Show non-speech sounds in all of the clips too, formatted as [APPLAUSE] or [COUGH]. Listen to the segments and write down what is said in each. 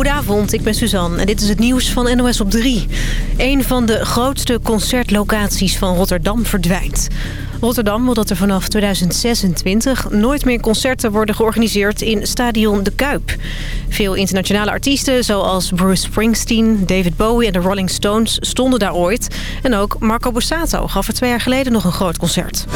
Goedenavond, ik ben Suzanne en dit is het nieuws van NOS op 3. Een van de grootste concertlocaties van Rotterdam verdwijnt. Rotterdam wil dat er vanaf 2026 nooit meer concerten worden georganiseerd in stadion De Kuip. Veel internationale artiesten zoals Bruce Springsteen, David Bowie en de Rolling Stones stonden daar ooit. En ook Marco Borsato gaf er twee jaar geleden nog een groot concert.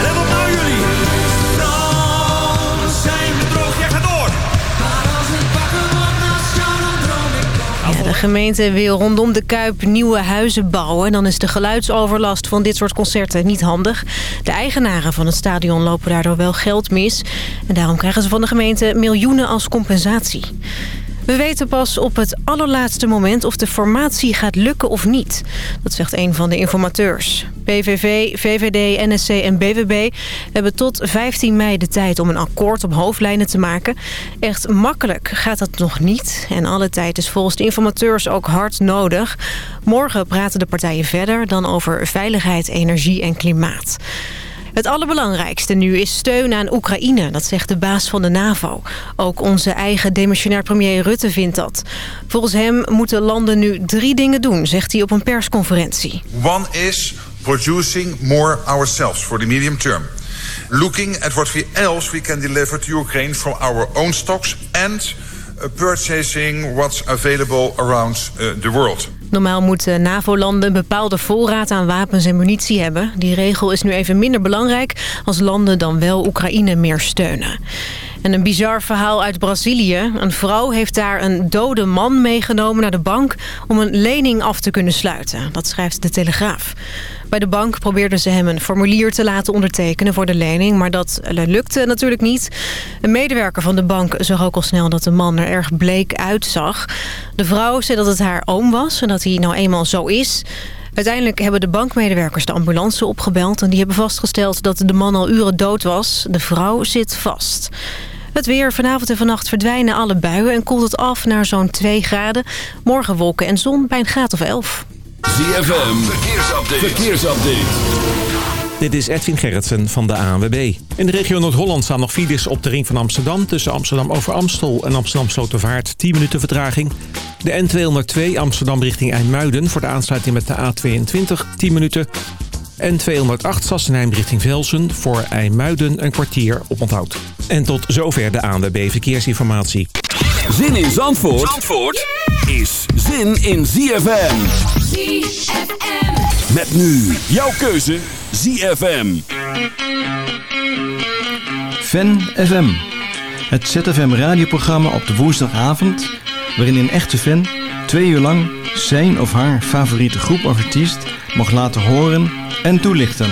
De gemeente wil rondom de Kuip nieuwe huizen bouwen. En dan is de geluidsoverlast van dit soort concerten niet handig. De eigenaren van het stadion lopen daardoor wel geld mis. En daarom krijgen ze van de gemeente miljoenen als compensatie. We weten pas op het allerlaatste moment of de formatie gaat lukken of niet. Dat zegt een van de informateurs. PVV, VVD, NSC en BVB hebben tot 15 mei de tijd om een akkoord op hoofdlijnen te maken. Echt makkelijk gaat dat nog niet. En alle tijd is volgens de informateurs ook hard nodig. Morgen praten de partijen verder dan over veiligheid, energie en klimaat. Het allerbelangrijkste nu is steun aan Oekraïne, dat zegt de baas van de NAVO. Ook onze eigen demissionair premier Rutte vindt dat. Volgens hem moeten landen nu drie dingen doen, zegt hij op een persconferentie. One is producing more ourselves for the medium term. Looking at what we else we can deliver to Ukraine from our own stocks and uh, purchasing what's available around uh, the world. Normaal moeten NAVO-landen een bepaalde voorraad aan wapens en munitie hebben. Die regel is nu even minder belangrijk als landen dan wel Oekraïne meer steunen. En een bizar verhaal uit Brazilië. Een vrouw heeft daar een dode man meegenomen naar de bank... om een lening af te kunnen sluiten. Dat schrijft de Telegraaf. Bij de bank probeerden ze hem een formulier te laten ondertekenen voor de lening... maar dat lukte natuurlijk niet. Een medewerker van de bank zag ook al snel dat de man er erg bleek uitzag. De vrouw zei dat het haar oom was en dat hij nou eenmaal zo is... Uiteindelijk hebben de bankmedewerkers de ambulance opgebeld... en die hebben vastgesteld dat de man al uren dood was. De vrouw zit vast. Het weer vanavond en vannacht verdwijnen alle buien... en koelt het af naar zo'n 2 graden. Morgen wolken en zon bij een graad of 11. ZFM, verkeersupdate. verkeersupdate. Dit is Edwin Gerritsen van de ANWB. In de regio Noord-Holland staan nog files op de ring van Amsterdam... tussen Amsterdam over Amstel en Amsterdam Slotervaart 10 minuten vertraging. De N202 Amsterdam richting IJmuiden voor de aansluiting met de A22 10 minuten. N208 Sassenheim richting Velsen voor IJmuiden een kwartier op onthoud. En tot zover de ANWB Verkeersinformatie. Zin in Zandvoort, Zandvoort is zin in ZFM. ZFM. Met nu jouw keuze ZFM. Fan FM. Het ZFM radioprogramma op de woensdagavond... waarin een echte fan twee uur lang zijn of haar favoriete groep of artiest... mag laten horen en toelichten.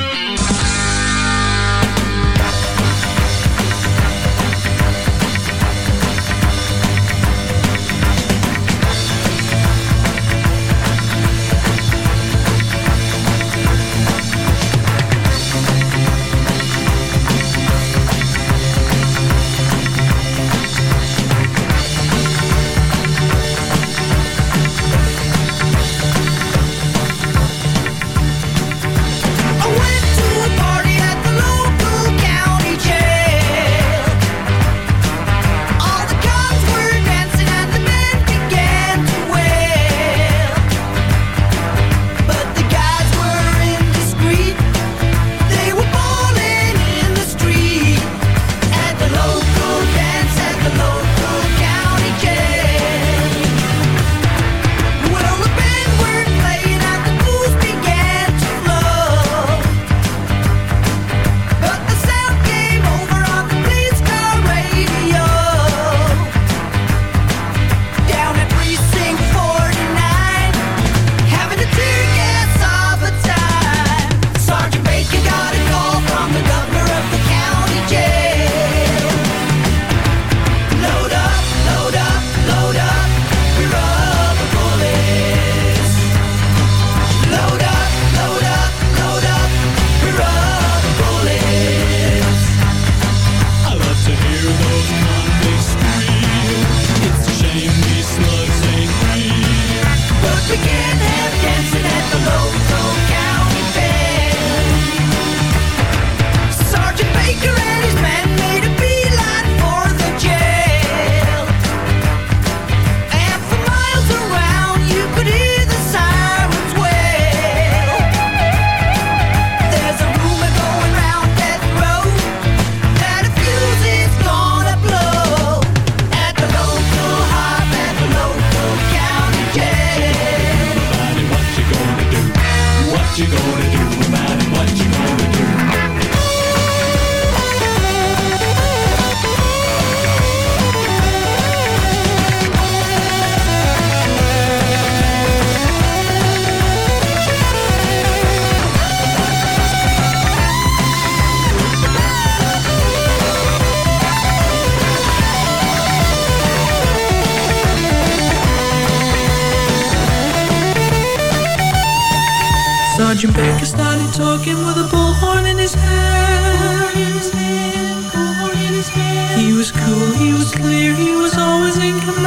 Sergeant Baker started talking with a bullhorn in his hand. He was cool, he was clear, he was always in command.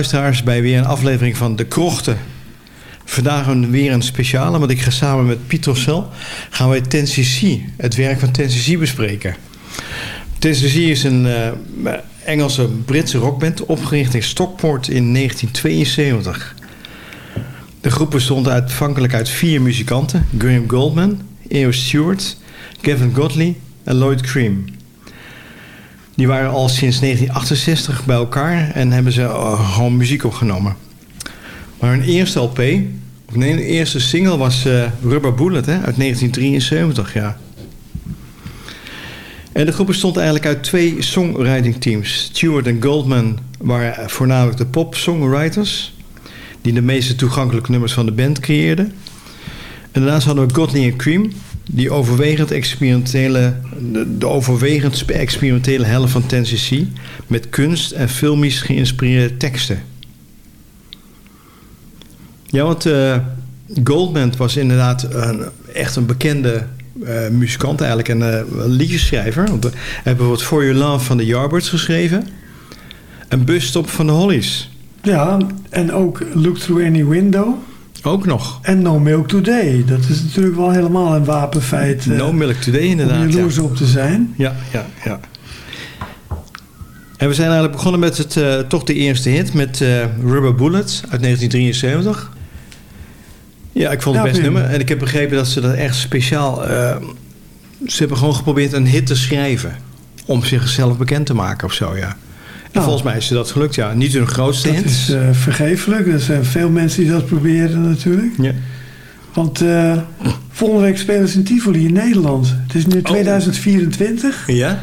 Luisteraars bij weer een aflevering van De Krochten. Vandaag weer een speciale, want ik ga samen met Piet Cel gaan wij TNCC, het werk van TNCC bespreken. TNCC is een eh, Engelse Britse rockband opgericht in Stockport in 1972. De groep bestond aanvankelijk uit vier muzikanten: Graham Goldman, E.O. Stewart, Kevin Godley en Lloyd Cream. Die waren al sinds 1968 bij elkaar en hebben ze eh, gewoon muziek opgenomen. Maar hun eerste LP, of nee, de eerste single was eh, Rubber Bullet hè, uit 1973, ja. En de groep bestond eigenlijk uit twee songwriting teams. Stewart en Goldman waren voornamelijk de pop-songwriters... die de meeste toegankelijke nummers van de band creëerden. En daarnaast hadden we Godley Cream... die overwegend experimentele, de, overwegend experimentele helft van Tennessee... met kunst en filmisch geïnspireerde teksten. Ja, want eh, Goldman was inderdaad een, echt een bekende uh, muzikant eigenlijk en uh, liedjesschrijver. Want we hebben bijvoorbeeld For Your Love van de Yardbirds geschreven. Een busstop van de Hollies. Ja, en ook Look Through Any Window. Ook nog. En No Milk Today. Dat is natuurlijk wel helemaal een wapenfeit. Uh, no Milk Today inderdaad. Om jaloers ja. op te zijn. Ja, ja, ja. En we zijn eigenlijk begonnen met het, uh, toch de eerste hit met uh, Rubber Bullets uit 1973. Ja, ik vond het ja, best nummer. En ik heb begrepen dat ze dat echt speciaal... Ze hebben gewoon geprobeerd een hit te schrijven. Om zichzelf bekend te maken of zo, ja. Nou, volgens mij is ze dat gelukt, ja. Niet hun grootste dat hit. Dat is uh, vergeeflijk. Er zijn veel mensen die dat proberen natuurlijk. Ja. Want uh, volgende week spelen ze in Tivoli in Nederland. Het is nu 2024. Oh. Ja?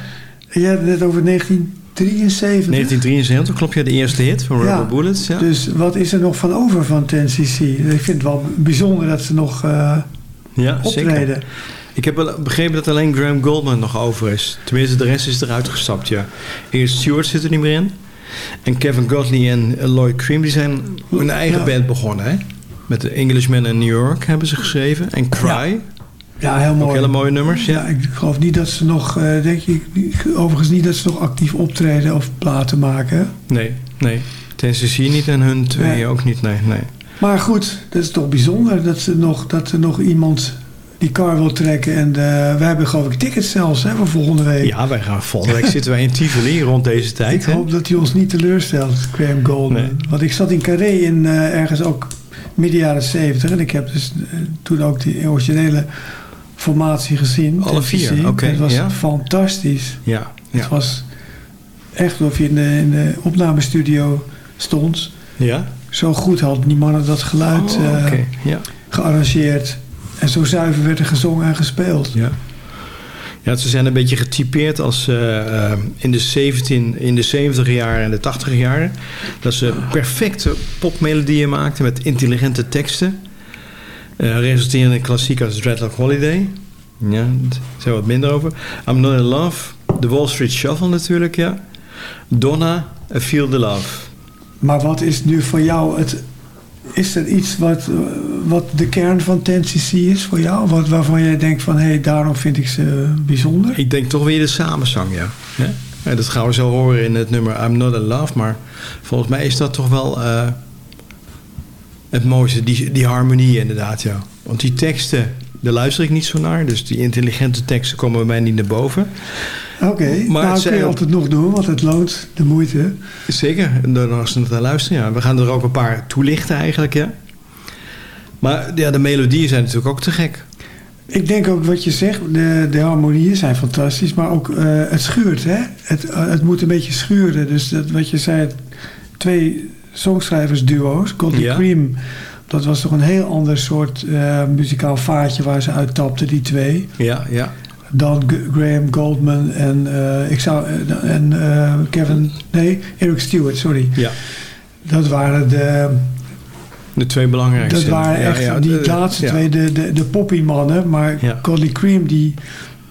En jij had het net over 19... 1973. 1973, klopt ja, de eerste hit van Rubber ja, Bullets. Ja. Dus wat is er nog van over van Ten CC? Ik vind het wel bijzonder dat ze nog uh, ja, optreden. Zeker. Ik heb begrepen dat alleen Graham Goldman nog over is. Tenminste, de rest is eruit gestapt, ja. Eerst Stewart zit er niet meer in. En Kevin Godley en Lloyd Cream die zijn hun eigen ja. band begonnen. Hè? Met de Englishman in New York hebben ze geschreven. En Cry. Ja. Ja, heel Ook mooi. hele mooie nummers, ja. Ja, ik geloof niet dat ze nog, eh, denk ik, overigens niet dat ze nog actief optreden of platen maken. Nee, nee. Tennessee niet en hun twee Nee. ook niet, nee, nee. Maar goed, dat is toch bijzonder dat, ze nog, dat er nog iemand die car wil trekken. En eh, wij hebben geloof ik tickets zelfs hè, voor volgende week. Ja, wij gaan volgende week zitten wij in Tivoli rond deze [LAUGHS] ik tijd. hè? hoop dat hij ons niet teleurstelt, Graham Goldman. Nee. Want ik zat in Carré in eh, ergens ook midden jaren zeventig. En ik heb dus eh, toen ook die originele formatie gezien. Alle vier, oké, Het was ja. fantastisch. Ja, Het was echt of je in de, in de opnamestudio stond. Ja? Zo goed hadden die mannen dat geluid Oh, oké, ja. gearrangeerd. En zo zuiver werd er gezongen en gespeeld. Ja. Ja, ze zijn een beetje getypeerd als eh, eh, in, de 17, in de 70 jaren en de 80 jaren. Dat ze perfecte popmelodieën maakten met intelligente teksten. Eh resulterende in klassiek als Dreadlock Holiday. Ja, daar zijn we wat minder over. I'm Not In Love. The Wall Street Shuffle natuurlijk, ja. Donna, I Feel The Love. Maar wat is nu voor jou het... Is er iets wat, eh, wat de kern van 10cc is voor jou? Wat, waarvan jij denkt van, hé, hey, daarom vind ik ze bijzonder? Ik denk toch weer de samenzang, ja. ja. Dat gaan we zo horen in het nummer I'm Not In Love. Maar volgens mij is dat toch wel eh, het mooiste. Die, die harmonie inderdaad, ja. Want die teksten, daar luister ik niet zo naar. Dus die intelligente teksten komen bij mij niet naar boven. Oké, Maar nou kun je altijd nog doen, want het loont de moeite. Zeker, en dan als ze naar luisteren. Ja. We gaan er ook een paar toelichten eigenlijk, ja. Maar ja, de melodieën zijn natuurlijk ook te gek. Ik denk ook wat je zegt, de, de harmonieën zijn fantastisch, maar ook eh, het schuurt, hè? Het, eh, het moet een beetje schuren. Dus dat, wat je zei, twee songschrijversduo's, Godly Ja. Cream, dat was toch een heel ander soort eh, muzikaal vaatje waar ze uittapten, die twee. Ja, ja. Dan Graham Goldman en, eh, ik zou, eh, en eh, Kevin, nee, Eric Stewart, sorry. ja. Dat waren de, De twee belangrijkste. dat waren echt ja, die de- laatste ja. twee, de, de, de poppy-mannen. Maar Ja. Cream, die,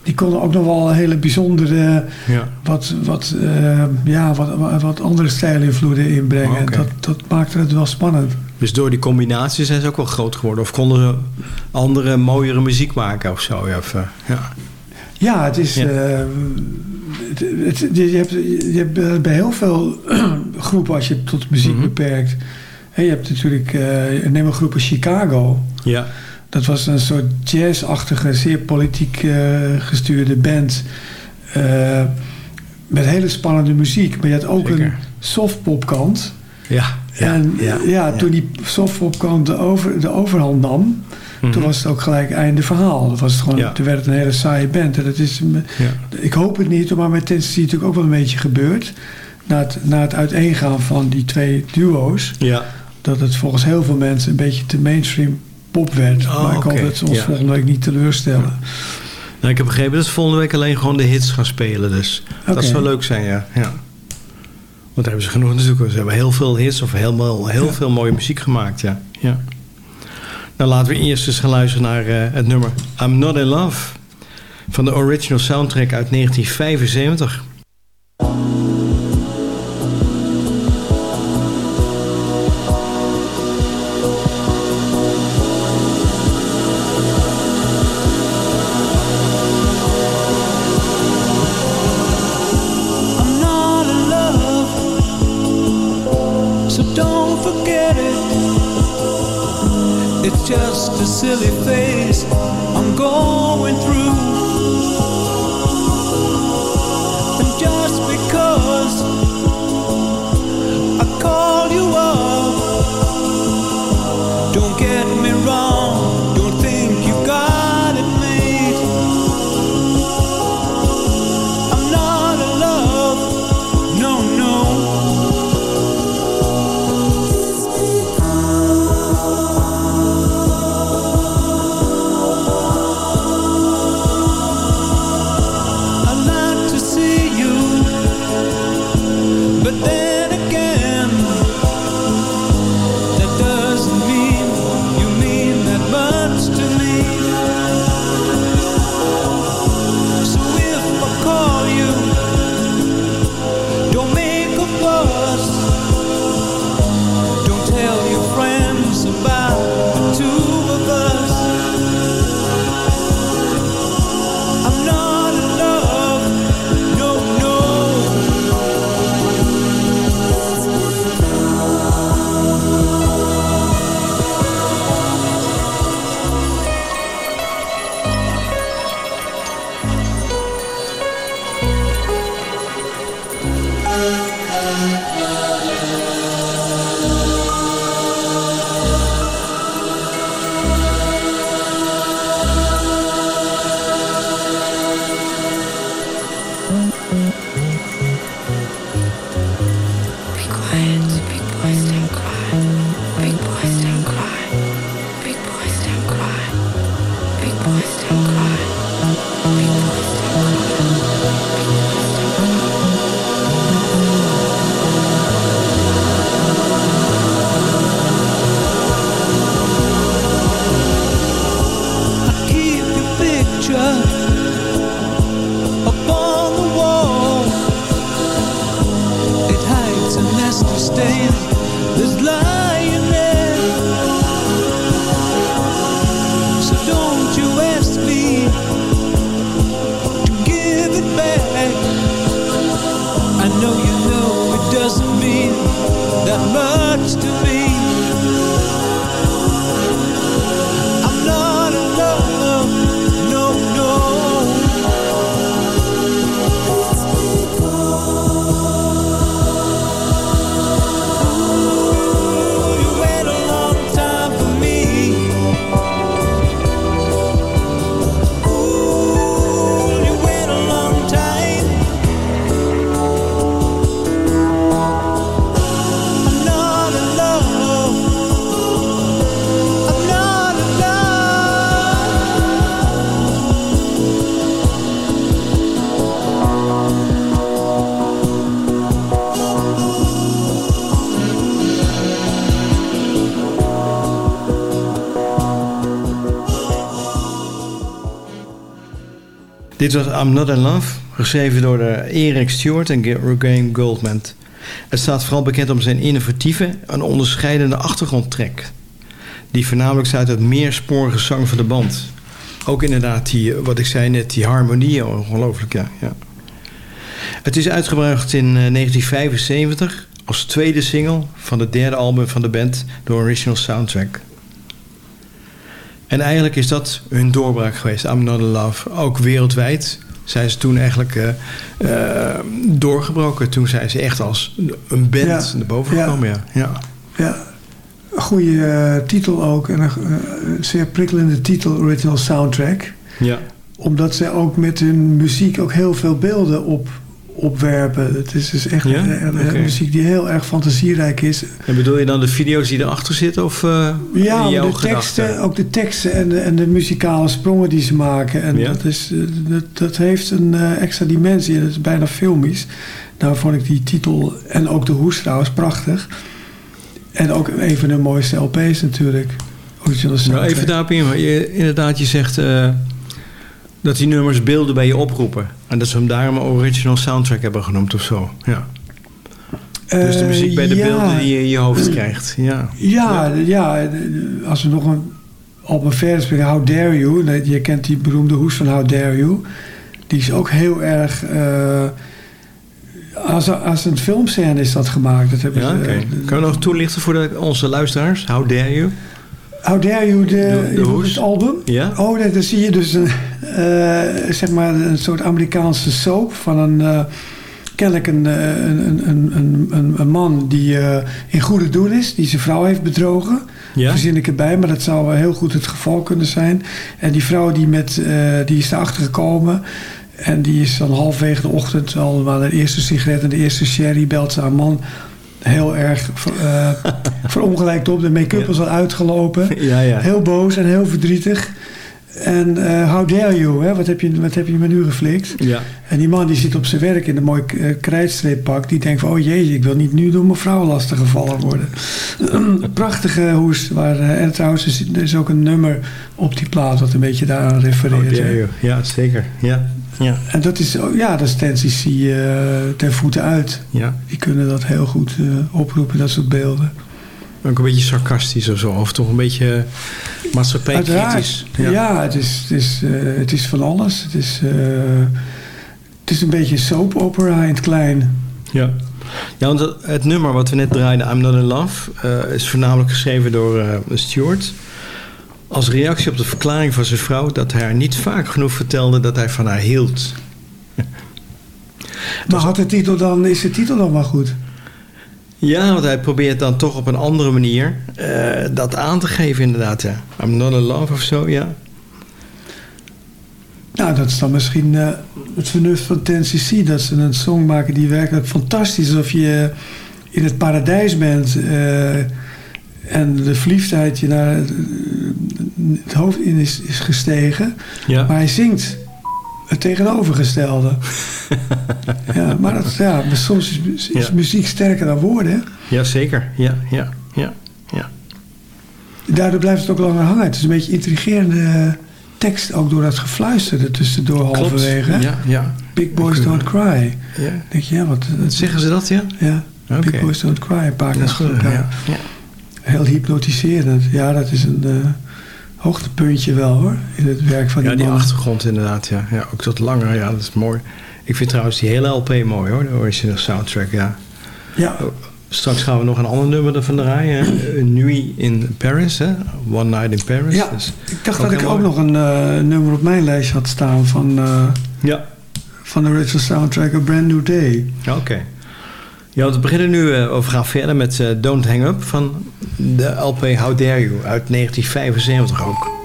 die konden ook nog wel een hele bijzondere, Ja. wat, wat, eh, ja, wat, wat, andere stijlinvloeden inbrengen. Oké. Dat, dat maakte het wel spannend. Dus door die combinatie zijn ze ook wel groot geworden. Of konden ze andere, mooiere muziek maken of zo. Eh, ja. Ja, het is. Ja. eh, het, het- je, hebt, je hebt eh, bij heel veel [CLEARS THROAT] groepen, als je het tot muziek Mhm. beperkt. Hè, je hebt natuurlijk, eh neem een groep als Chicago. ja. Dat was een soort jazzachtige, zeer politiek eh, gestuurde band. eh, met hele spannende muziek. Maar je had ook Zeker. een softpopkant. Ja, ja, en ja, ja, ja. toen die softpopkant de, over, de overhand nam... Mhm. toen was het ook gelijk einde verhaal. Dat was het gewoon, Ja. Toen werd het een hele saaie band. En dat is, Ja. ik hoop het niet, maar met Tennessee natuurlijk ook wel een beetje gebeurd. Na het, na het uiteengaan van die twee duo's... Ja. dat het volgens heel veel mensen een beetje te mainstream pop werd. Oh, maar ik hoop oké. dat ze ons volgende week niet teleurstellen. Nou, ik heb begrepen dat ze volgende week alleen gewoon de hits gaan spelen. Dus dat zou leuk zijn, ja. ja. Want daar hebben ze genoeg natuurlijk. Ze hebben heel veel hits of helemaal, heel veel mooie muziek gemaakt, ja. ja. Nou, laten we eerst eens gaan luisteren naar eh, het nummer I'm Not In Love. Van de original soundtrack uit 1975. silly thing. To stay. There's love was I'm Not In Love, geschreven door de Eric Stewart en Graham Goldman. Het staat vooral bekend om zijn innovatieve en onderscheidende achtergrondtrack. Die voornamelijk uit het meersporige zang van de band. Ook inderdaad, die, wat ik zei net, die harmonie, ongelooflijk, ja. ja. Het is uitgebracht in eh, 1975 als tweede single van het derde album van de band, de Original Soundtrack. En eigenlijk is dat hun doorbraak geweest, I'm Not In Love. Ook wereldwijd zijn ze toen eigenlijk eh, eh, doorgebroken. Toen zijn ze echt als een band Ja. naar boven gekomen. Ja. Ja. Ja, een goede eh, titel ook. En een zeer prikkelende titel, Original Soundtrack. Ja. Omdat zij ook met hun muziek ook heel veel beelden op, opwerpen. Het is dus echt Ja? een, muziek die heel erg fantasierijk is. En bedoel je dan de video's die erachter zitten? Of eh Ja, jouw de teksten, gedachten? ook de teksten en de, en de muzikale sprongen die ze maken. En Ja. dat, is, eh, dat, dat heeft een eh, extra dimensie. en Dat is bijna filmisch. Nou vond ik die titel en ook de hoes trouwens prachtig. En ook een van de mooiste LP's natuurlijk. Original Nou, even daarop in. Je, inderdaad, je zegt dat die nummers beelden bij je oproepen. En dat ze hem daarom een original soundtrack hebben genoemd of zo. Ja. Dus de Eh, muziek bij de ja. beelden die je in je hoofd krijgt. Ja. Ja, ja. als we nog een album verder springen, How Dare You. Je kent die beroemde hoes van How Dare You. Die is ook heel erg... eh, als, als een filmscène is dat gemaakt. Dat hebben Ja, ze, oké. eh, je nog toelichten voor de, onze luisteraars? How dare you? How Dare You, de, De- het album? Ja? Oh, dan zie je dus een, eh, zeg maar een soort Amerikaanse soap van een... eh, kennelijk een, eh, een, een, een, een, man die eh, in goede doen is, die zijn vrouw heeft bedrogen. Ja? Verzin ik erbij, maar dat zou wel heel goed het geval kunnen zijn. En die vrouw die, met, eh, die is erachter gekomen. En die is dan halfwege de ochtend al aan de eerste sigaret en de eerste sherry belt ze haar man heel erg eh [LAUGHS] verongelijkt op. De make-up Ja. is al uitgelopen. Ja, ja. Heel boos en heel verdrietig. En eh, how dare you, hè? Wat, heb je, wat heb je me nu geflikt? Ja. En die man die zit op zijn werk in een mooi eh, krijtstreeppak. Die denkt van, oh jeetje, ik wil niet nu door mijn vrouw lastig gevallen worden. [CLEARS THROAT] Prachtige hoes. Waar, eh, en trouwens, er is- er is ook een nummer op die plaat wat een beetje daaraan How refereert. dare hè. you? Ja, zeker. Ja. Ja. En dat is, oh, ja, dat is Tensici eh ten voeten uit. ja. Die kunnen dat heel goed oproepen, dat soort beelden. Ook een beetje sarcastisch of zo. Of toch een beetje maatschappijkritisch. Uiteraard. Ja, het, is, het, is, eh, het is van alles. Het is, eh, het is een beetje soap opera in het klein. Ja. Ja, want het, nummer wat we net draaiden, I'm Not In Love, eh, is voornamelijk geschreven door Stuart. Als reactie op de verklaring van zijn vrouw dat hij haar niet vaak genoeg vertelde dat hij van haar hield. Maar had de titel dan, is de titel dan wel goed? Ja, want hij probeert dan toch op een andere manier eh, dat aan te geven inderdaad. Ja. I'm Not In Love of zo, ja. Nou, dat is dan misschien eh, het vernuft van TNCC. Dat ze een song maken die werkelijk fantastisch is. Alsof je in het paradijs bent. eh, en de verliefdheid je naar, het hoofd in is, is gestegen. Ja. Maar hij zingt het tegenovergestelde. [LAUGHS] ja, maar dat, ja, maar soms is, mu- is Ja. muziek sterker dan woorden. hè. Ja, zeker. Ja, ja, ja, ja. Daardoor blijft het ook langer hangen. Het is een beetje intrigerende tekst, ook door dat gefluister er tussendoor halverwege. hè. Ja, ja. Big Boys Don't Cry. ja. denk je, ja, wat... wat Zeggen ze dat, ja? Ja. Big Boys Don't Cry, een paar keer achter elkaar. Ja. ja. Heel hypnotiserend. Ja, dat is een eh, hoogtepuntje wel hoor, in het werk van die, Ja, die mannen. achtergrond inderdaad, ja. ja. Ook dat langer, ja, dat is mooi. Ik vind trouwens die hele LP mooi hoor, de originele soundtrack, ja. Ja, Straks gaan we nog een ander nummer ervan draaien. Nuit in Paris, hè? One Night in Paris. ja. Dus- ik dacht dat ik ook nog een eh, nummer op mijn lijst had staan van, eh, Ja, van de original soundtrack A Brand New Day. Oké. Ja, we beginnen nu, eh, of gaan verder met eh, Don't Hang Up van de LP How Dare You uit 1975 ook.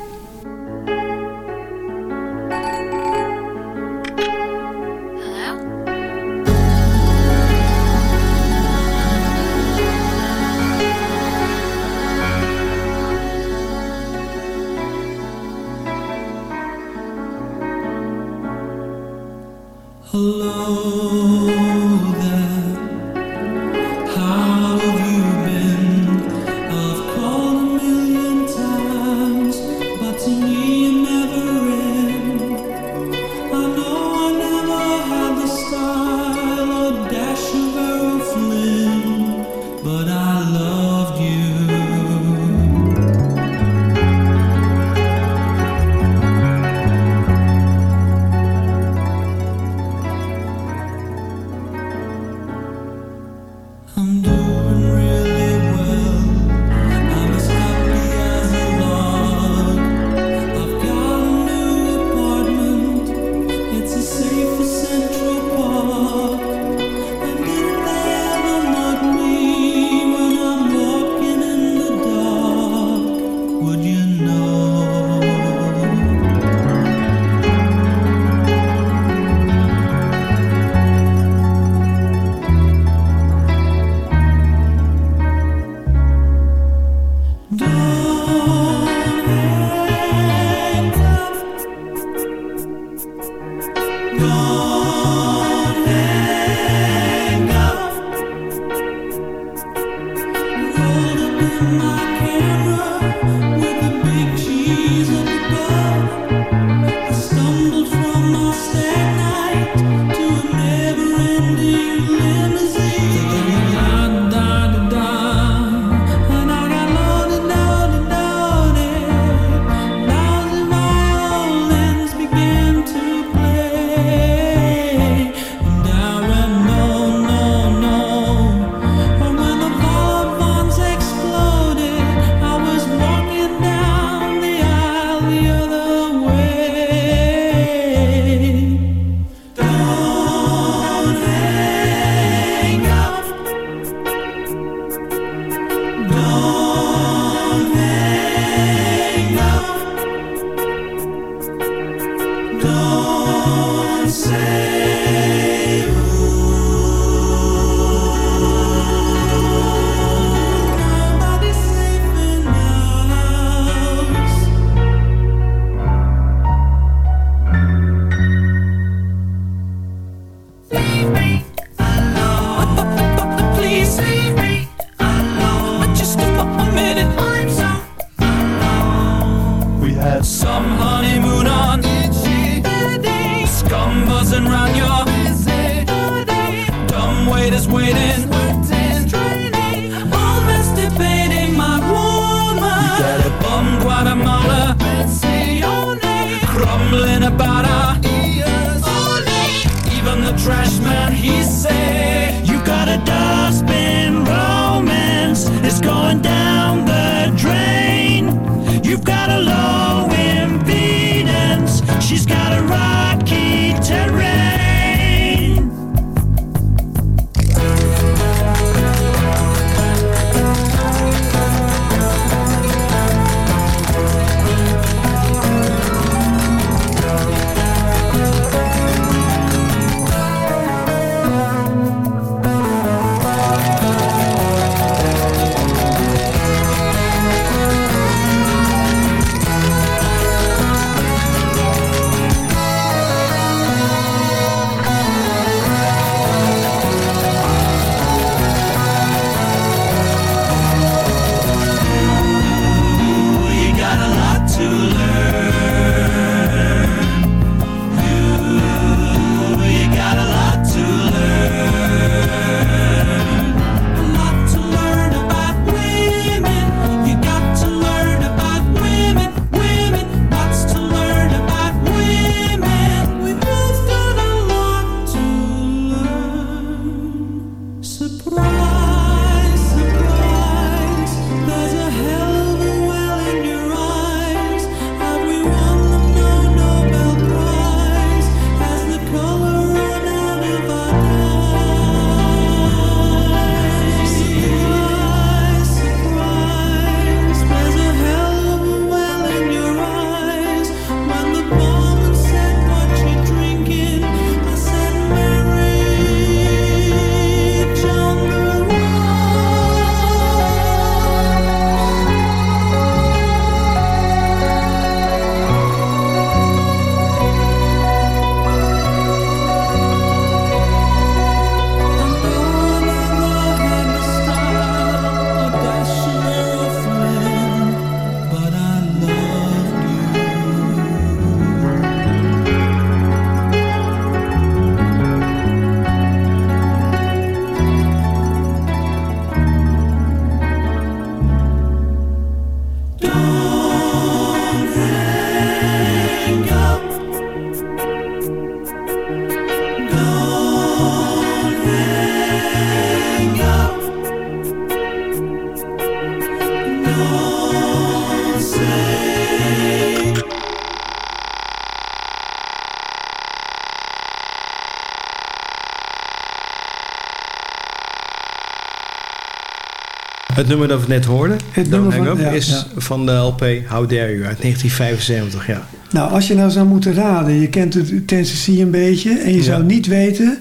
Het nummer dat we net hoorden, Het Don't nummer Hang van- Up, ja, is ja. van de LP How Dare You uit 1975. Ja. Nou, als je nou zou moeten raden, je kent het Tennessee een beetje... en je Ja. zou niet weten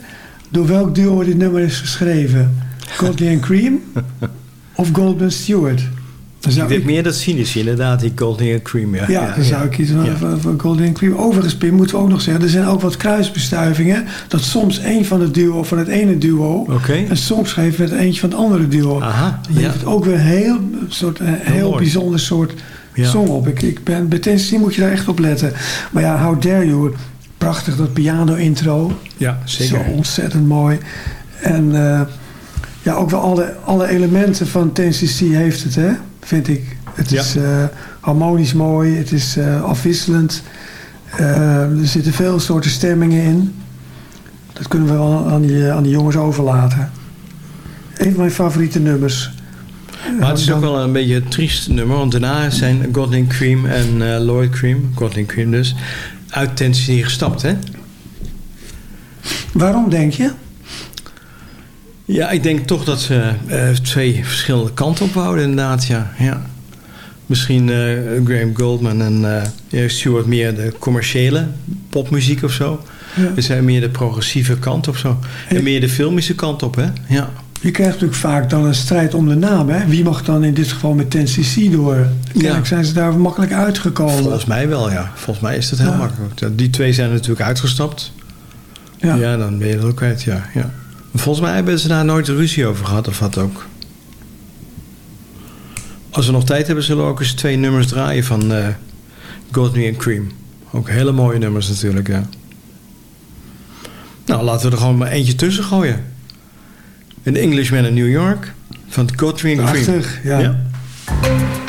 door welk duo dit nummer is geschreven. [LAUGHS] Goldie and Cream of Goldman Stewart. Dan zou denk ik, meer dat cynische, inderdaad, die Golden and Cream. Ja, ja, dan zou ik kiezen van, Ja. van, and Cream. Overigens, Pim, moeten we ook nog zeggen... er zijn ook wat kruisbestuivingen... dat soms één van het duo van het ene duo... Oké. een song schreef met eentje van het andere duo. Aha, Dat ja. levert ook weer een heel, soort, een heel mooi. bijzonder soort Ja. song op. Ik, ik ben, bij Tennessee moet je daar echt op letten. Maar ja, How Dare You... Prachtig, dat piano-intro. Ja, zeker. Zo ontzettend mooi. En eh, ja, ook wel alle, alle elementen van Tennessee heeft het, hè? Vind ik. Het Ja. is eh, harmonisch mooi. Het is eh, afwisselend. Eh, er zitten veel soorten stemmingen in. Dat kunnen we wel aan die, aan die jongens overlaten. Een van mijn favoriete nummers. Maar het is ook wel een beetje een triest nummer, want daarna zijn Godlin Cream en Lloyd Cream, Godlin Cream dus, uit Tennessee gestapt, hè? Waarom denk je? Ja, ik denk toch dat ze eh, twee verschillende kanten op wouden, inderdaad, ja. ja. Misschien eh, Graham Goldman en eh Stuart meer de commerciële popmuziek of zo. Ja. We zijn meer de progressieve kant of zo. En meer de filmische kant op, hè? Ja. Je krijgt natuurlijk vaak dan een strijd om de naam. Hè? Wie mag dan in dit geval met Tennessee door? Kennelijk zijn ze daar makkelijk uitgekomen. Volgens mij wel, ja. Volgens mij is dat heel Ja. makkelijk. Die twee zijn natuurlijk uitgestapt. Ja. Ja, dan ben je dat ook kwijt, ja. ja. Volgens mij hebben ze daar nooit ruzie over gehad of wat ook. Als we nog tijd hebben, zullen we ook eens twee nummers draaien van eh Godney and Cream. Ook hele mooie nummers natuurlijk, ja. Nou, laten we er gewoon maar eentje tussen gooien. An Englishman in New York van Godney and Cream. Prachtig, ja. Demented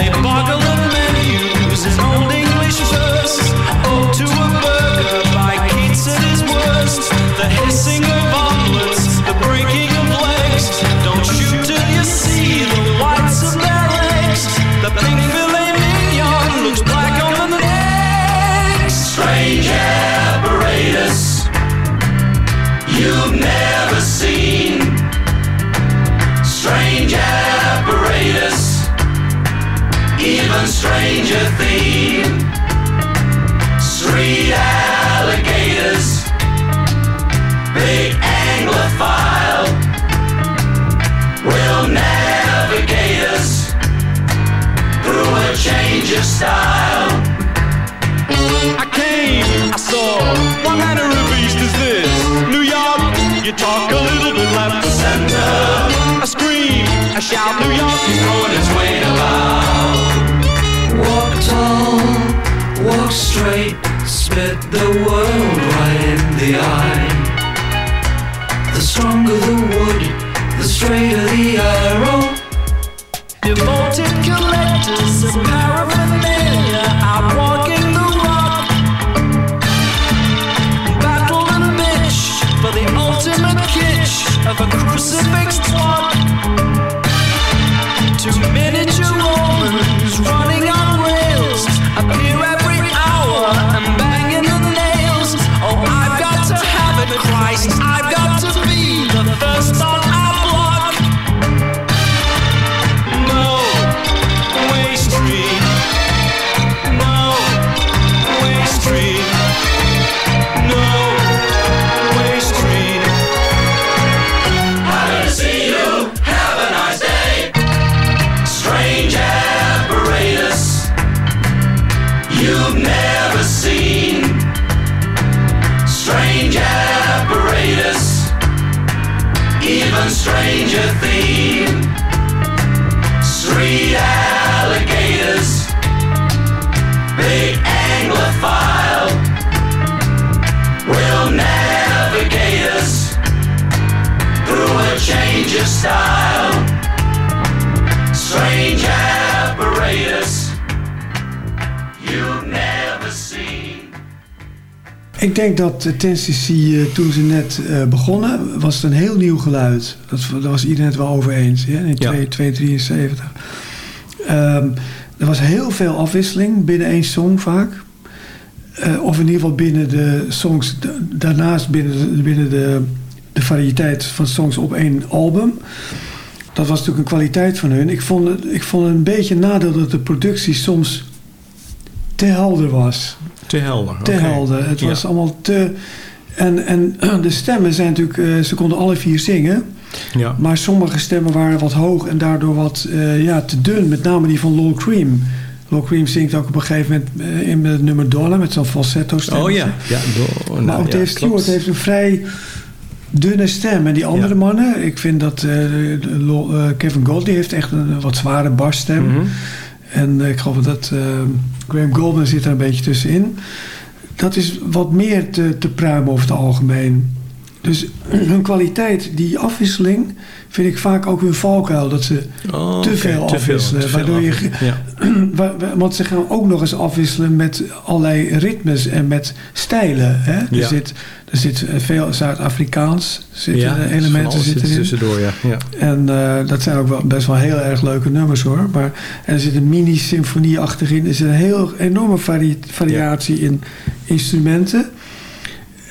They boggle style. I came, I saw, what manner of beast is this? New York, you talk a little bit left of center. A scream, a shout, New York is throwing its weight about. Walk tall, walk straight, spit the world right in the eye. The stronger the wood, the straighter the arrow. Devoted collectors of paraphernalia of a crucifix twat. Style. Strange apparatus you've never seen. Ik denk dat Tennessee uh, toen ze net uh, begonnen, was het een heel nieuw geluid. Dat, daar was iedereen het wel over eens, ja, in 273. Um, er was heel veel afwisseling binnen één song vaak. Uh, of in ieder geval binnen de songs, daarnaast binnen, de, binnen de variëteit van songs op één album. Dat was natuurlijk een kwaliteit van hun. Ik vond het, ik vond het een beetje nadeel dat de productie soms te helder was. Te helder. Te okay. helder. Het Ja. was allemaal te... En, en [CLEARS THROAT] de stemmen zijn natuurlijk... uh, ze konden alle vier zingen. Ja. Maar sommige stemmen waren wat hoog en daardoor wat uh, ja, te dun. Met name die van Lol Cream. Lol Cream zingt ook op een gegeven moment uh, in het nummer Dollar met zo'n falsetto stem. Oh ja. ja maar nou, ook ja, Dave Stewart heeft een vrij dunne stem. En die andere Ja. mannen, ik vind dat uh, Kevin Godley heeft echt een wat zware basstem. Mhm. En ik geloof dat Graham Goldman zit er een beetje tussenin. Dat is wat meer te, te pruimen over het algemeen. Dus hun kwaliteit, die afwisseling, vind ik vaak ook hun valkuil. Dat ze Oh, te veel te afwisselen. te veel waardoor je, [CLEARS THROAT] wa- want ze gaan ook nog eens afwisselen met allerlei ritmes en met stijlen. Hè? Er, Ja. zit, er zit veel Zuid-Afrikaans Ja, elementen zitten zit erin. tussendoor, ja. ja. En uh, dat zijn ook wel best wel heel erg leuke nummers hoor. Maar, en er zit een mini-symfonie achterin. Er zit een heel enorme vari variatie ja. in instrumenten.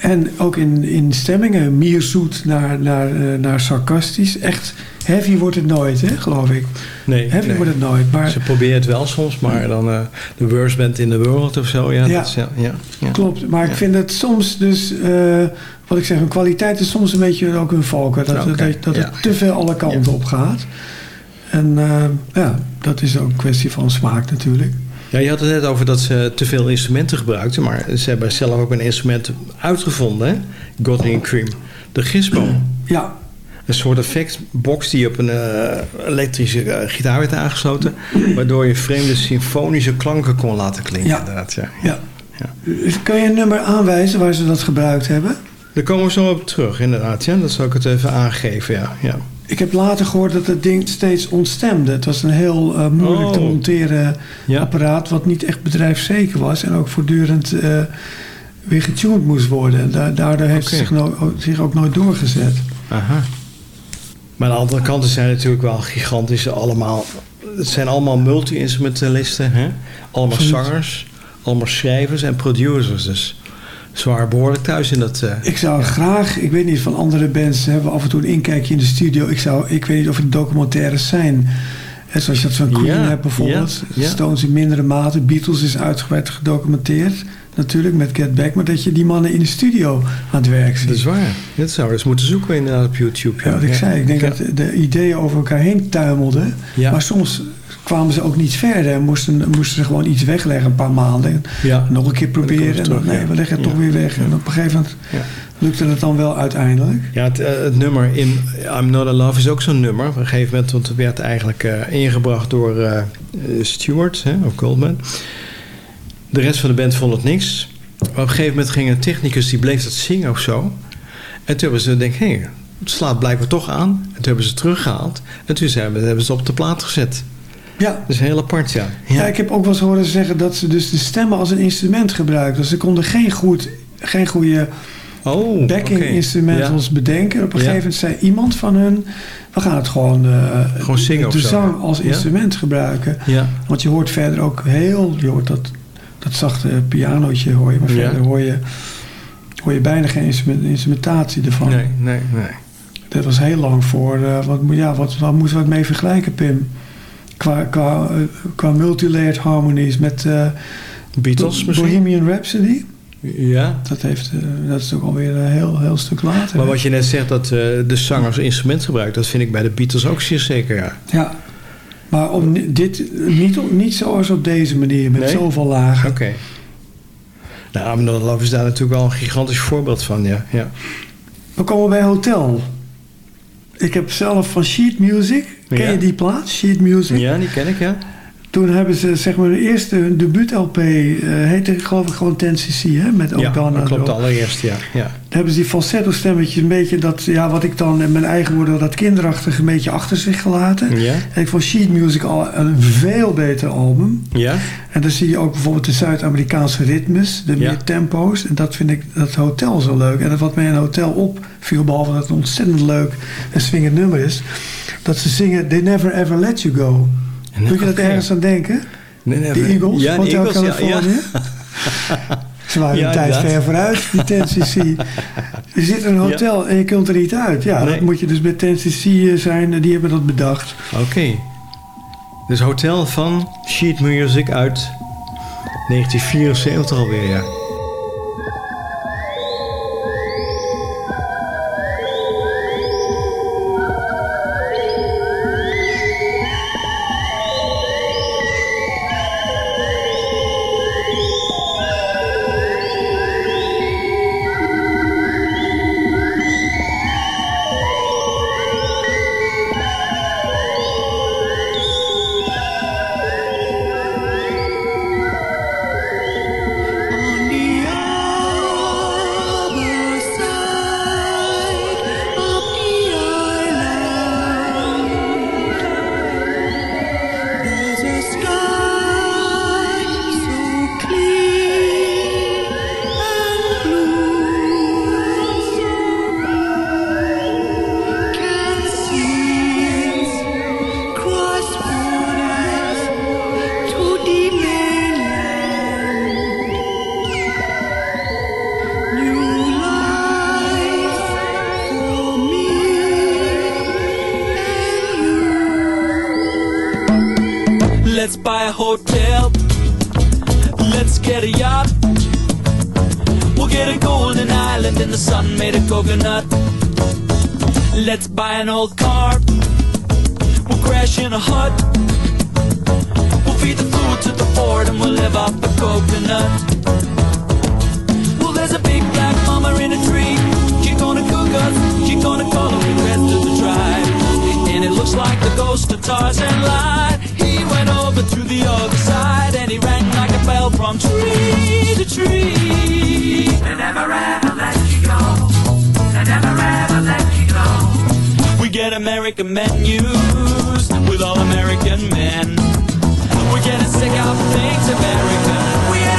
En ook in, in stemmingen. Meer zoet naar, naar, uh, naar sarcastisch. Echt heavy wordt het nooit, hè, geloof ik. Nee, heavy nee. wordt het nooit. Maar, Ze proberen het wel soms, maar dan de uh, worst band in the world of zo. Ja, ja, is, ja, ja, ja. klopt. Maar ik vind het soms dus... Uh, wat ik zeg, hun kwaliteit is soms een beetje ook hun valken. Dat, okay. dat, dat het te veel alle kanten op gaat. En uh, ja, dat is ook een kwestie van smaak natuurlijk. Ja, je had het net over dat ze te veel instrumenten gebruikten. Maar ze hebben zelf ook een instrument uitgevonden. Hè? Cream. De Gispo. Ja. Een soort effectbox die op een uh, elektrische uh, gitaar werd aangesloten. Waardoor je vreemde symfonische klanken kon laten klinken. Ja. Inderdaad, ja. ja. ja. Kun je een nummer aanwijzen waar ze dat gebruikt hebben? Daar komen we zo op terug, inderdaad. Ja. Dat zal ik het even aangeven, ja. ja. Ik heb later gehoord dat het ding steeds ontstemde. Het was een heel uh, moeilijk oh. te monteren ja. apparaat... wat niet echt bedrijfszeker was... en ook voortdurend uh, weer getuned moest worden. Da daardoor heeft okay. het zich, no zich, ook nooit doorgezet. Aha. Maar aan de andere kant zijn natuurlijk wel gigantische allemaal... Het zijn allemaal multi-instrumentalisten, hè? Allemaal zangers, allemaal schrijvers en producers. Dus zwaar behoorlijk thuis in dat... Uh, ik zou ja. graag, ik weet niet, van andere bands hebben we af en toe een inkijkje in de studio. Ik, zou, ik weet niet of het documentaires zijn. He, zoals je dat van Queen ja, hebt bijvoorbeeld. Ja, Stones in mindere mate. Beatles is uitgebreid gedocumenteerd. Natuurlijk met Get Back. Maar dat je die mannen in de studio aan het werk ziet. Dat is waar. Dat zou eens moeten zoeken inderdaad op YouTube. Ja, wat ik zei. Ik denk dat de ideeën over elkaar heen tuimelden. Maar soms kwamen ze ook niet verder. En moesten, moesten ze gewoon iets wegleggen een paar maanden. En ja. nog een keer proberen. En dan, nee, we leggen het toch weer weg. En op een gegeven moment ja. lukte het dan wel uiteindelijk. Ja, het, uh, het, nummer in I'm Not in Love is ook zo'n nummer. Op een gegeven moment want het werd eigenlijk uh, ingebracht door uh, Stewart hè, of Goldman. De rest van de band vond het niks. Maar op een gegeven moment ging een technicus die bleef dat zingen of zo. En toen hebben ze denk hé, hey, het slaat blijkbaar toch aan. En toen hebben ze het teruggehaald. En toen zijn we, hebben ze op de plaat gezet. Ja. Dat is heel apart, ja. ja. ja. ik heb ook wel eens horen zeggen dat ze dus de stemmen als een instrument gebruikten. Dus ze konden geen, goed, geen goede oh, backing okay. instrumentals ja. bedenken. Op een gegeven moment zei iemand van hun... we gaan het gewoon, uh, gewoon zingen de zang als instrument gebruiken. Ja. Want je hoort verder ook heel... je hoort dat, dat zachte pianootje hoor je. Maar verder hoor, je, hoor je bijna geen instrumentatie ervan. Nee, nee, nee. Dat was heel lang voor... Uh, wat, ja, wat, wat moeten we het mee vergelijken, Pim? Qua, qua, qua multilayered harmonies met uh, Beatles misschien? Bohemian Rhapsody. Ja. Dat, heeft, uh, dat is ook alweer een heel, heel stuk later. Maar wat je net zegt dat uh, de zanger als instrument gebruikt, dat vind ik bij de Beatles ook zeer zeker, ja. Ja. Maar op dit, niet, niet zoals op deze manier, met nee? zoveel lagen. Oké. Okay. Nou, Love is daar natuurlijk wel een gigantisch voorbeeld van, ja. ja. We komen bij Hotel. Ik heb zelf van Sheet Music, ken Ja. je die plaat? Sheet Music. Ja, die ken ik, ja. Toen hebben ze zeg maar hun eerste hun debuut-LP, eh heette geloof ik gewoon 10cc, hè? Met Ja, O'Connor. dat klopt allereerst, ja. ja. Daar hebben ze die falsetto stemmetjes een beetje dat, ja, wat ik dan in mijn eigen woorden, dat kinderachtig een beetje achter zich gelaten. Ja. En ik vond Sheet Music al een veel beter album. Ja? En dan zie je ook bijvoorbeeld de Zuid-Amerikaanse ritmes, de Ja. meer tempo's. En dat vind ik dat hotel zo leuk. En dat wat mij in een hotel opviel, behalve dat het een ontzettend leuk en swingend nummer is, dat ze zingen They Never Ever Let You Go. Moet je dat ergens aan denken? Nee, nee, De. Eagles, Ja, Hotel Eagles, ja, California. [LAUGHS] Ze waren Ja, een tijd ver vooruit, die 10cc. [LAUGHS] Je zit in een hotel en je kunt er niet uit. Ja, Nee. dat moet je dus bij 10cc zijn. en Die hebben dat bedacht. Oké. Dus Hotel van Sheet Music uit 1974 alweer, ja. Made of coconut. Let's buy an old car. We'll crash in a hut. We'll feed the food to the fort and we'll live off the coconut. Well, there's a big black mama in a tree. She gonna cook us. She gonna call the rest of the tribe. And it looks like the ghost of Tarzan lied. He went over to the other side and he rang like a bell from tree to tree. They never ever let get American menus with all American men. We're getting sick of things American. We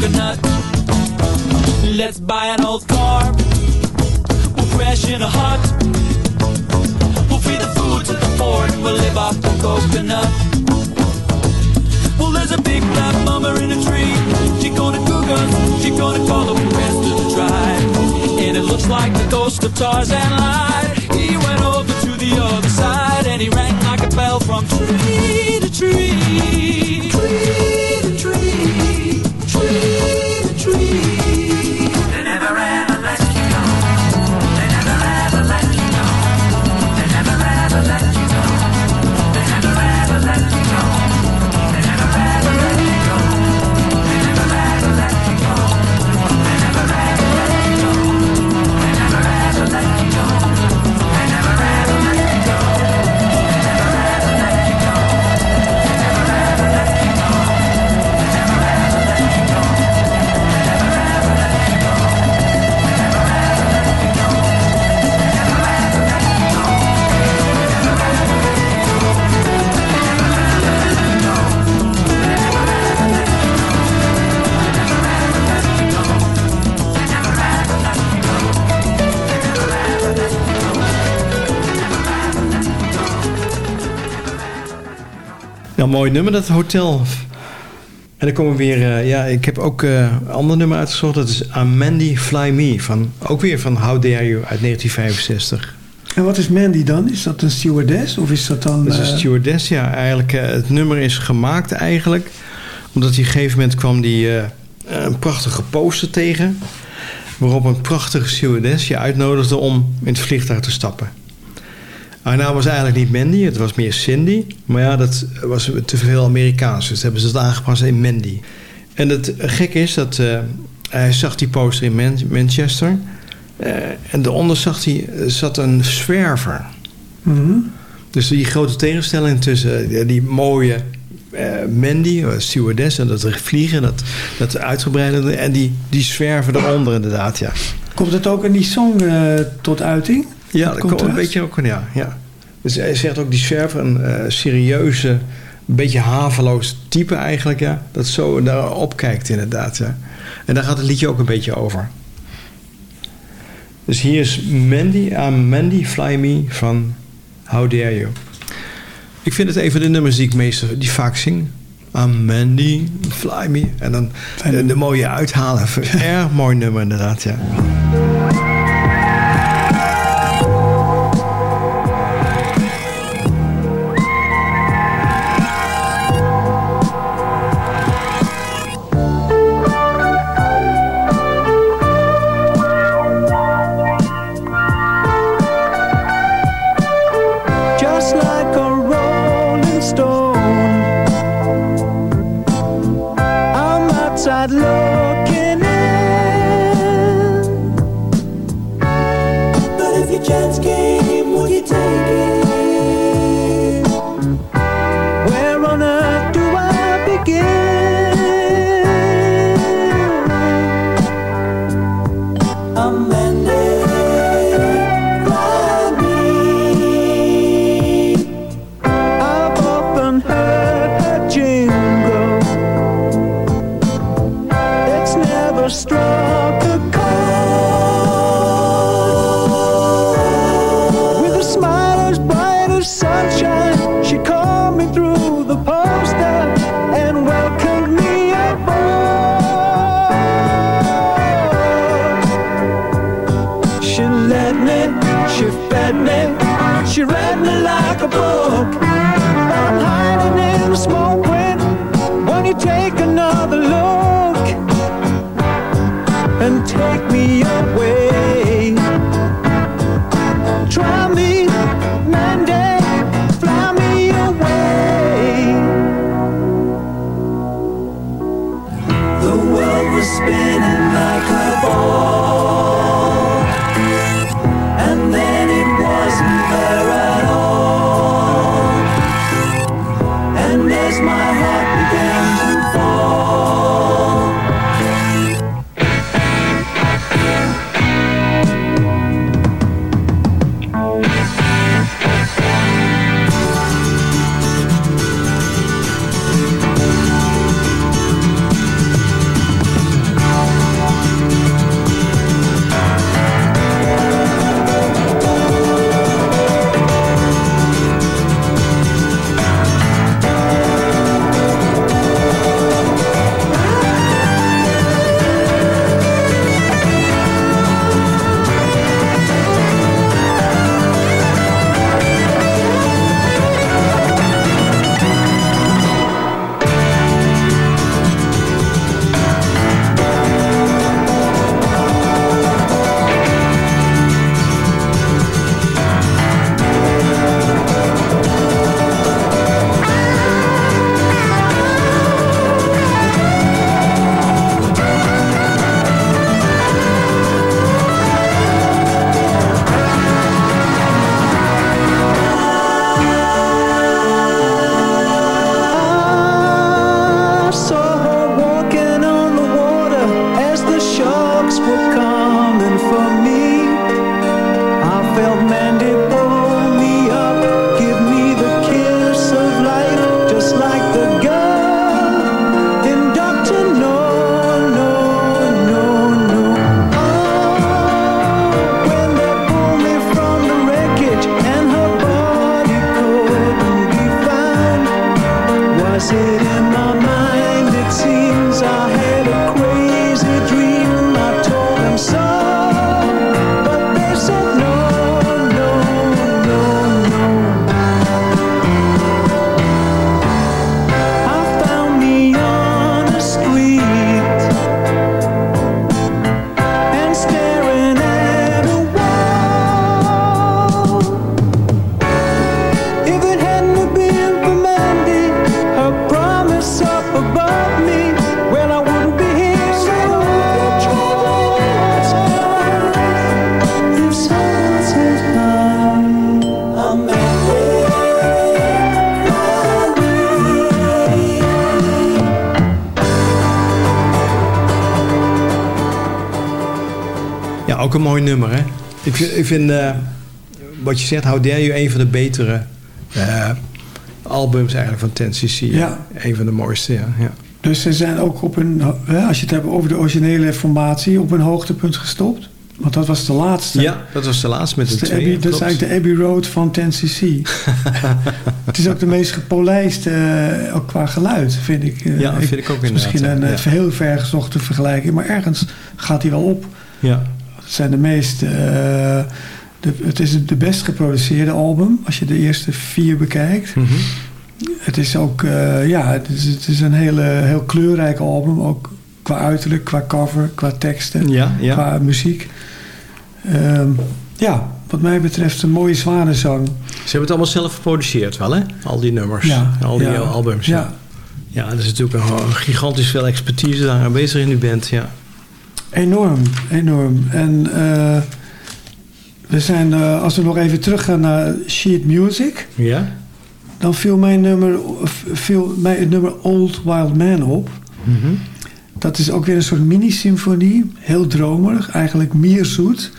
coconut. Let's buy an old car. We'll crash in a hut. We'll feed the food to the fort and we'll live off the coconut. Well, there's a big black mama in a tree. She gonna cook us. She gonna call the rest of the tribe. And it looks like the ghost of Tarzan lied. He went over to the other side and he rang like a bell from tree to. Tree Ja, mooi nummer, dat hotel. En dan komen we weer... eh, ja, ik heb ook eh, een ander nummer uitgezocht. Dat is A Mandy Fly Me. Van, ook weer van How Dare You uit 1965. En wat is Mandy dan? Is dat een stewardess? Of is dat dan... Dat is een eh, stewardess, ja. Eigenlijk, eh, het nummer is gemaakt eigenlijk... omdat die op een gegeven moment kwam die eh, een prachtige poster tegen... waarop een prachtige stewardess je uitnodigde om in het vliegtuig te stappen. Haar naam was eigenlijk niet Mandy, het was meer Cindy. Maar ja, dat was te veel Amerikaans, dus hebben ze het aangepast in Mandy. En het gekke is dat eh, hij zag die poster in Man- Manchester... eh, en daaronder zag hij, zat een zwerver... mhm. Dus die grote tegenstelling tussen eh, die mooie Mandy, stewardess, en dat vliegen, dat, dat uitgebreide, en die, die zwerven eronder inderdaad, ja. Komt het ook in die song tot uiting? Ja, dat komt een beetje ook, ja, ja. Dus hij zegt ook die zwerver, een eh, serieuze, een beetje haveloos type eigenlijk, ja. Dat zo daar opkijkt inderdaad, ja. En daar gaat het liedje ook een beetje over. Dus hier is Mandy, aan Mandy Fly Me van How Dare You. Ik vind het een van de nummers die ik meest, die vaak zing. I'm Mandy, Fly Me. En dan de, de mooie uithalen. [LAUGHS] Erg mooi nummer inderdaad, ja. Nummer, hè? Ik, vind- ik vind, eh, wat je zegt, How Dare You, een van de betere eh, albums eigenlijk van 10cc. Ja. Een van de mooiste, ja. ja. Dus ze zijn ook op een, als je het hebt over de originele formatie, op een hoogtepunt gestopt. Want dat was de laatste. Ja, dat was de laatste met de de twee. Abbey, dat is eigenlijk de Abbey Road van 10cc. [LAUGHS] het is ook de meest gepolijste, eh, ook qua geluid, vind ik. eh. Ja, vind ik ook inderdaad, Misschien een ja. eh, heel vergezochte vergelijking, maar ergens gaat hij wel op. Ja. Het zijn de meest... eh, de, het is de best geproduceerde album, als je de eerste vier bekijkt. Mhm. Het is ook, eh, ja, het is, het is een hele, heel kleurrijk album. Ook qua uiterlijk, qua cover, qua teksten, Ja, ja. qua muziek. Ehm, ja, wat mij betreft een mooie zwanenzang. Ze hebben het allemaal zelf geproduceerd wel, hè? Al die nummers. Ja, al die albums. Ja. Ja. ja, er is natuurlijk een, een gigantisch veel expertise daar aanwezig in die band, ja. Enorm, enorm. En eh, we zijn, eh, als we nog even teruggaan naar sheet music... Ja? dan viel mijn nummer, viel mij het nummer Old Wild Man op. Mhm. Dat is ook weer een soort mini-symfonie. Heel dromerig, eigenlijk mierzoet.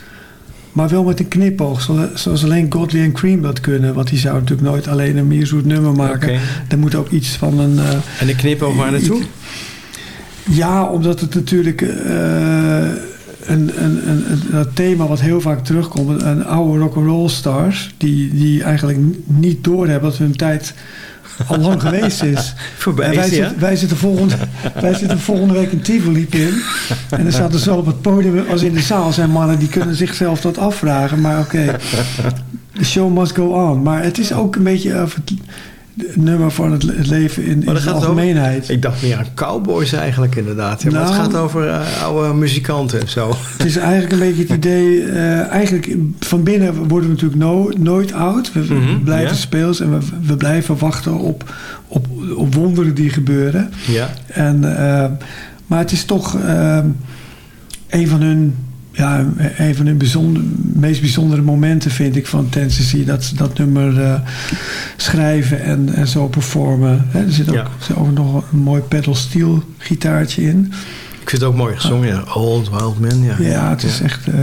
Maar wel met een knipoog, zo- zoals alleen Godley en Cream dat kunnen. Want die zou natuurlijk nooit alleen een mierzoet nummer maken. Oké. Er moet ook iets van een... eh, En de knipoog waar naartoe? Ja, omdat het natuurlijk eh, een, een, een, een, thema wat heel vaak terugkomt, een oude rock'n'roll stars, die, die eigenlijk niet doorhebben dat hun tijd al lang [LAUGHS] geweest is. Voorbij En wij, is, ja. zitten, wij, zitten volgende, wij zitten volgende week in Tivoli in. [LAUGHS] En er zaten zowel op het podium als in de zaal zijn mannen die kunnen zichzelf dat afvragen. Maar oké, [LAUGHS] the show must go on. Maar het is ook een beetje het nummer van het, le- het leven in, in over- algemeenheid. Ik dacht meer aan cowboys eigenlijk inderdaad. Ja, maar het Nou- gaat over eh, oude muzikanten en zo. Het is eigenlijk een beetje het idee... eh, eigenlijk van binnen worden we natuurlijk no- nooit oud. We we Mhm, blijven ja. speels en we, we blijven wachten op, op, op wonderen die gebeuren. Ja. En, eh, maar het is toch een van hun... Ja, een van hun bijzonder, meest bijzondere momenten vind ik van Tennessee. Dat ze dat nummer eh, schrijven en, en zo performen. Er zit ook, Ja. zit ook nog een mooi pedal steel gitaartje in. Ik vind het ook mooi gezongen, ja. Old Wild Man, ja. Ja, het is echt... eh,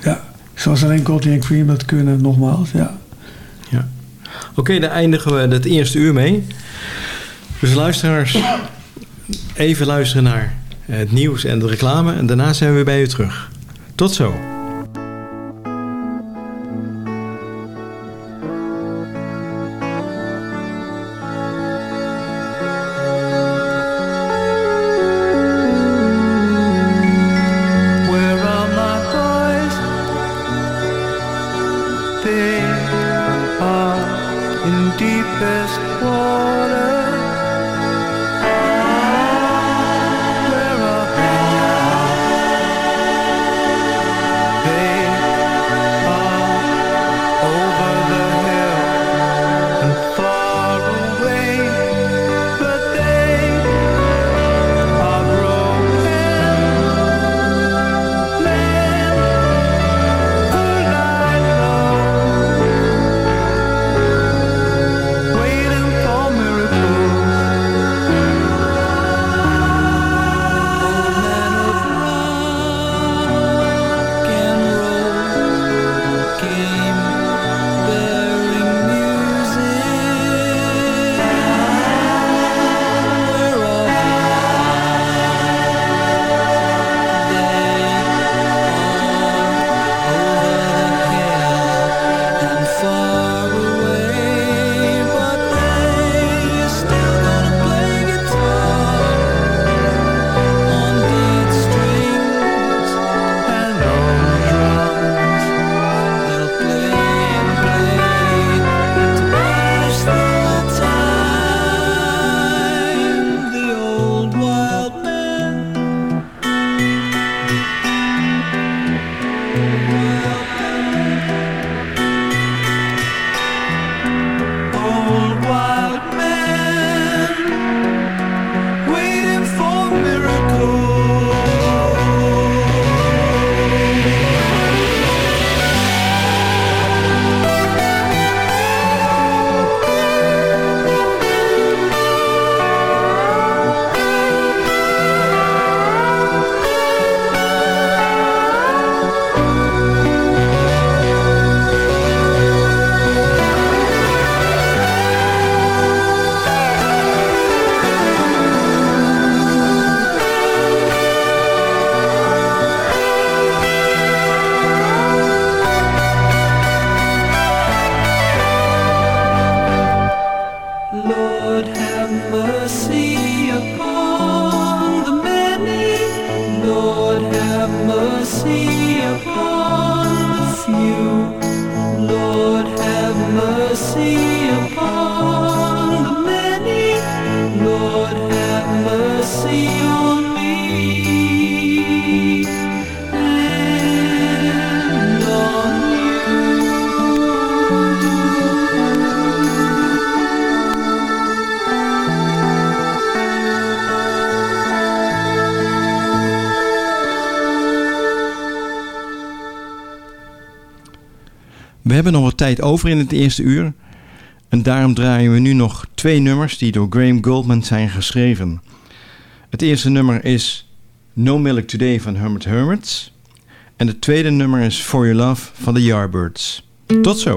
ja, zoals alleen Goldie en Cream dat kunnen, nogmaals. Ja. Ja. Oké, daar eindigen we het eerste uur mee. Dus luisteraars, even luisteren naar het nieuws en de reclame. En daarna zijn we weer bij u terug. Tot zo. We hebben nog wat tijd over in het eerste uur. En daarom draaien we nu nog twee nummers die door Graham Goldman zijn geschreven. Het eerste nummer is No Milk Today van Hermit Hermits. En het tweede nummer is For Your Love van de Yardbirds. Tot zo!